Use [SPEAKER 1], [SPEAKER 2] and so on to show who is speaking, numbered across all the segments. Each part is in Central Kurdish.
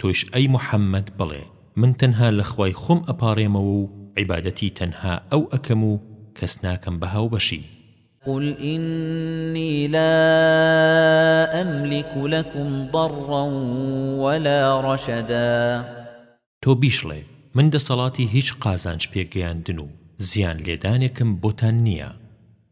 [SPEAKER 1] تۆش ئەی محمد بڵێ، من تەنها لە خوای خۆم ئەپاڕێمەوە و عیبادەتی تەنها ئەو ئەکەم و کەس ناکەم بە هاوبەشی.
[SPEAKER 2] قل ئینی لا ئەملیک لەکم ضەڕا وەلا ڕەشەدا.
[SPEAKER 1] تۆ بیشڵێ، من دەسەڵاتی هیچ قازانج پێگەیاندن و زیان لێدانێکم بۆتان نییە.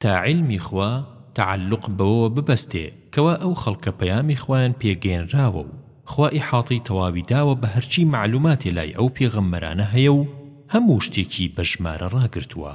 [SPEAKER 1] تا
[SPEAKER 2] عیلمی
[SPEAKER 1] خوا تەعەلوق بەوەوە ببەستێ کەوا ئەو خەڵکە پەیامی خوایان پێ گەیەنراوە و خوا ئیحاطەی تەواوی داوە بە هەرچی مەعلوماتێ لای ئەو پێغەمبەرانە هەیە و هەموو شتێکی بە ژمارە ڕاگرتووە.